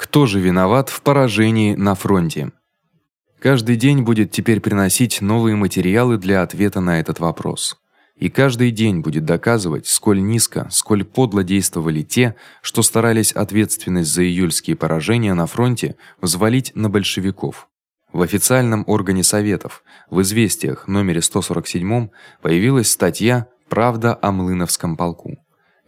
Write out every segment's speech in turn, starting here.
Кто же виноват в поражении на фронте? Каждый день будет теперь приносить новые материалы для ответа на этот вопрос. И каждый день будет доказывать, сколь низко, сколь подло действовали те, что старались ответственность за июльские поражения на фронте взвалить на большевиков. В официальном органе советов, в известиях номере 147 появилась статья Правда о Млыновском полку.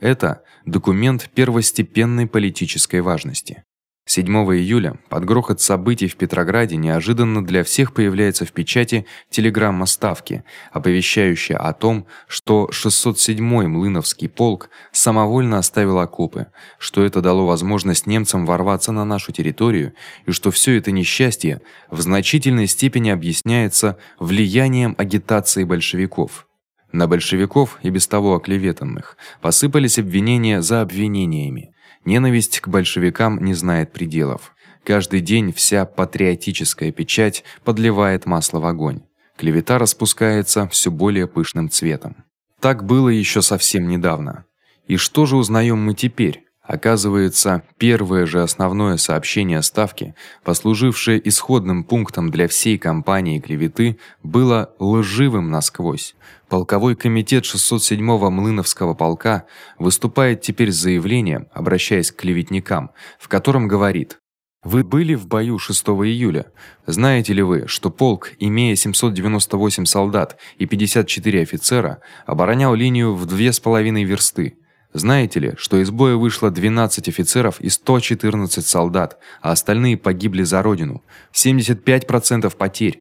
Это документ первостепенной политической важности. 7 июля под грохот событий в Петрограде неожиданно для всех появляется в печати телеграмма ставки, оповещающая о том, что 607-й Млыновский полк самовольно оставил окопы, что это дало возможность немцам ворваться на нашу территорию и что всё это несчастье в значительной степени объясняется влиянием агитации большевиков. На большевиков и без того оклеветанных посыпались обвинения за обвинениями. Ненависть к большевикам не знает пределов. Каждый день вся патриотическая печать подливает масло в огонь. Клевета распускается всё более пышным цветом. Так было ещё совсем недавно. И что же узнаём мы теперь? Оказывается, первое же основное сообщение ставки, послужившее исходным пунктом для всей кампании клеветы, было лживым насквозь. Полковой комитет 607-го Млыновского полка выступает теперь с заявлением, обращаясь к клеветникам, в котором говорит: вы были в бою 6 июля. Знаете ли вы, что полк, имея 798 солдат и 54 офицера, оборонял линию в две с половиной версты? Знаете ли, что из боя вышло 12 офицеров и 114 солдат, а остальные погибли за родину? 75% потерь.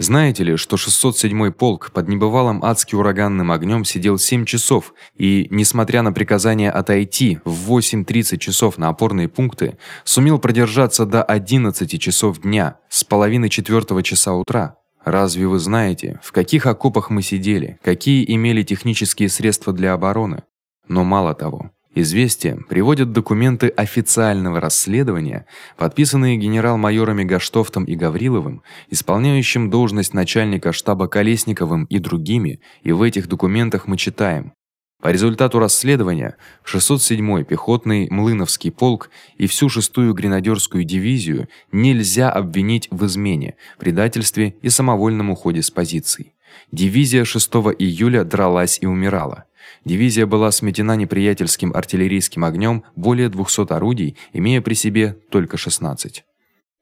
Знаете ли, что 607-й полк под небывалым адски ураганным огнём сидел 7 часов и, несмотря на приказание отойти в 8:30 часов на опорные пункты, сумел продержаться до 11 часов дня с половины четвёртого часа утра? Разве вы знаете, в каких окопах мы сидели, какие имели технические средства для обороны? Но мало того, Известия приводят документы официального расследования, подписанные генерал-майорами Гаштофтом и Гавриловым, исполняющим должность начальника штаба Колесниковым и другими, и в этих документах мы читаем: по результату расследования 607-й пехотный Млыновский полк и всю 6-ю гренадерскую дивизию нельзя обвинить в измене, предательстве и самовольном уходе с позиций. Дивизия 6 июля дралась и умирала. Дивизия была сметена неприятельским артиллерийским огнём более 200 орудий, имея при себе только 16.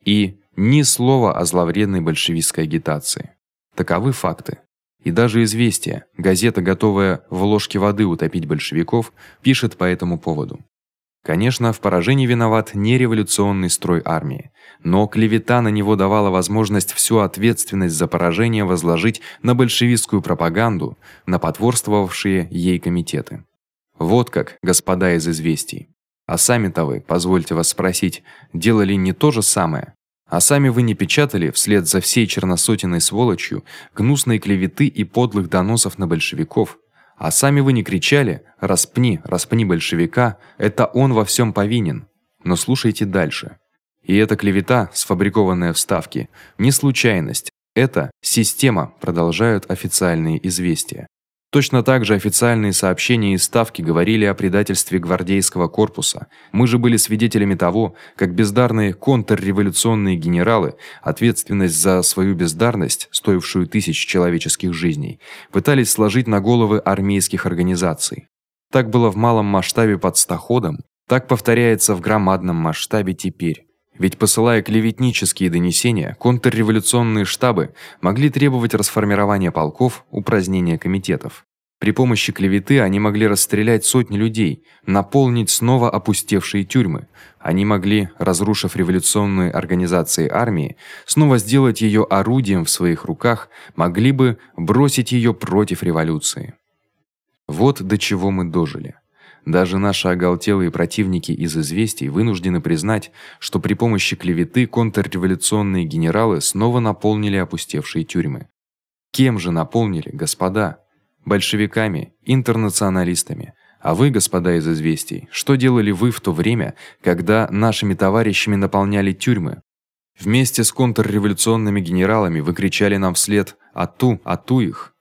И ни слова о зловредной большевистской агитации. Таковы факты. И даже известие, газета, готовая в ложке воды утопить большевиков, пишет по этому поводу. Конечно, в поражении виноват не революционный строй армии, но клевета на него давала возможность всю ответственность за поражение возложить на большевистскую пропаганду, на потворствовавшие ей комитеты. Вот как, господа из известий. А сами-то вы, позвольте вас спросить, делали не то же самое? А сами вы не печатали вслед за всей черносотенной сволочью гнусные клеветы и подлых доносов на большевиков? А сами вы не кричали: "Распни, распни большевика, это он во всем повинен". Но слушайте дальше. И эта клевета, сфабрикованная в Ставке, не случайность, это система, продолжают официальные известия. Точно так же официальные сообщения из Ставки говорили о предательстве гвардейского корпуса. Мы же были свидетелями того, как бездарные контрреволюционные генералы, ответственность за свою бездарность, стоившую тысяч человеческих жизней, пытались сложить на головы армейских организаций. Так было в малом масштабе под Стаходом, так повторяется в громадном масштабе теперь. Ведь посылая клеветнические донесения, контрреволюционные штабы могли требовать расформирования полков, упразднения комитетов. При помощи клеветы они могли расстрелять сотни людей, наполнить снова опустевшие тюрьмы. Они могли, разрушив революционные организации армии, снова сделать её орудием в своих руках, могли бы бросить её против революции. Вот до чего мы дожили. Даже наши оголтелые противники из известий вынуждены признать, что при помощи клеветы контрреволюционные генералы снова наполнили опустевшие тюрьмы. Кем же наполнили, господа? Большевиками, интернационалистами. А вы, господа из известий, что делали вы в то время, когда нашими товарищами наполняли тюрьмы? Вместе с контрреволюционными генералами вы кричали нам вслед: "Ату, ату их!"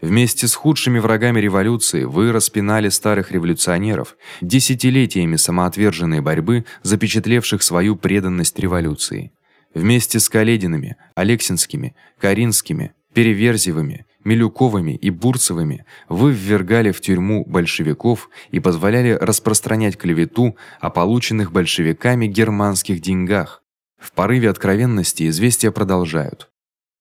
Вместе с худшими врагами революции вы распинали старых революционеров, десятилетиями самоотверженной борьбы, запечатлевших свою преданность революции. Вместе с Калединами, Алексинскими, Каринскими, Переверзевыми, Милюковыми и Бурцевыми вы ввергали в тюрьму большевиков и позволяли распространять клевету о полученных большевиками германских деньгах. В порыве откровенности известия продолжают.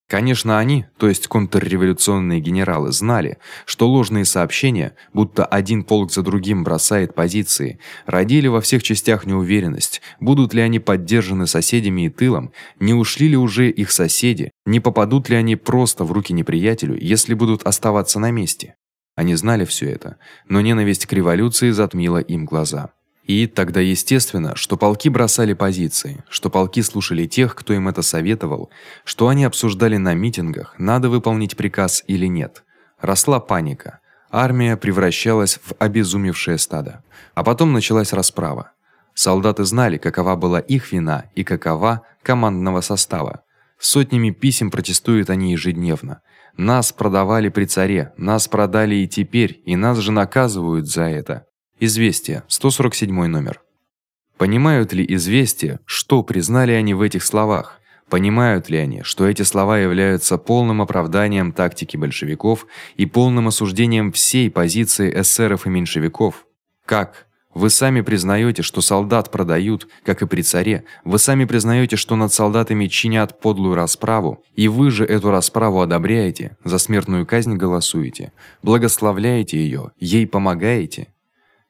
Конечно, они, то есть контрреволюционные генералы, знали, что ложные сообщения, будто один полк за другим бросает позиции, родили во всех частях неуверенность, будут ли они поддержаны соседями и тылом, не ушли ли уже их соседи, не попадут ли они просто в руки неприятелю, если будут оставаться на месте. Они знали всё это, но ненависть к революции затмила им глаза. И тогда естественно, что полки бросали позиции, что полки слушали тех, кто им это советовал, что они обсуждали на митингах, надо выполнить приказ или нет. Росла паника. Армия превращалась в обезумевшее стадо. А потом началась расправа. Солдаты знали, какова была их вина и какова командного состава. Сотнями писем протестуют они ежедневно. Нас продавали при царе, нас продали и теперь, и нас же наказывают за это. Известие, 147 номер. Понимают ли известие, что признали они в этих словах? Понимают ли они, что эти слова являются полным оправданием тактики большевиков и полным осуждением всей позиции эсеров и меньшевиков? Как вы сами признаете, что солдат продают, как и при царе. Вы сами признаете, что над солдатами чинят подлую расправу, и вы же эту расправу одобряете, за смертную казнь голосуете, благословляете её, ей помогаете.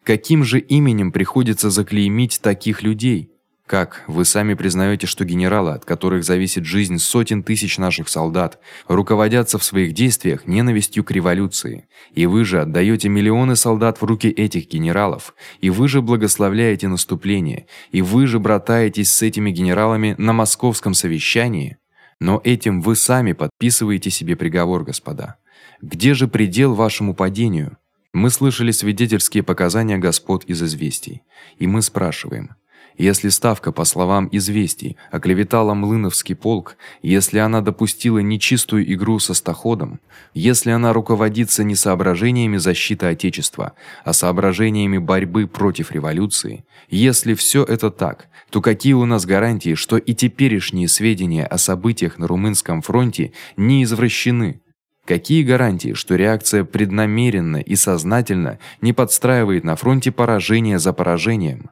Каким же именем приходится заклеймить таких людей? Как вы сами признаете, что генералы, от которых зависит жизнь сотен тысяч наших солдат, руководятся в своих действиях ненавистью к революции, и вы же отдаёте миллионы солдат в руки этих генералов, и вы же благословляете наступление, и вы же братаетесь с этими генералами на московском совещании, но этим вы сами подписываете себе приговор, господа. Где же предел вашему падению? Мы слышали свидетельские показания господ из известий, и мы спрашиваем: если ставка, по словам известий, оклеветала Млыновский полк, если она допустила нечистую игру со Стаходом, если она руководится не соображениями защиты отечества, а соображениями борьбы против революции, если всё это так, то какие у нас гарантии, что и теперешние сведения о событиях на румынском фронте не извращены? Какие гарантии, что реакция преднамеренно и сознательно не подстраивает на фронте поражение за поражением?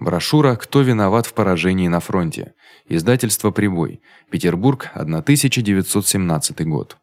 Брошюра Кто виноват в поражении на фронте. Издательство Прибой. Петербург, 1917 год.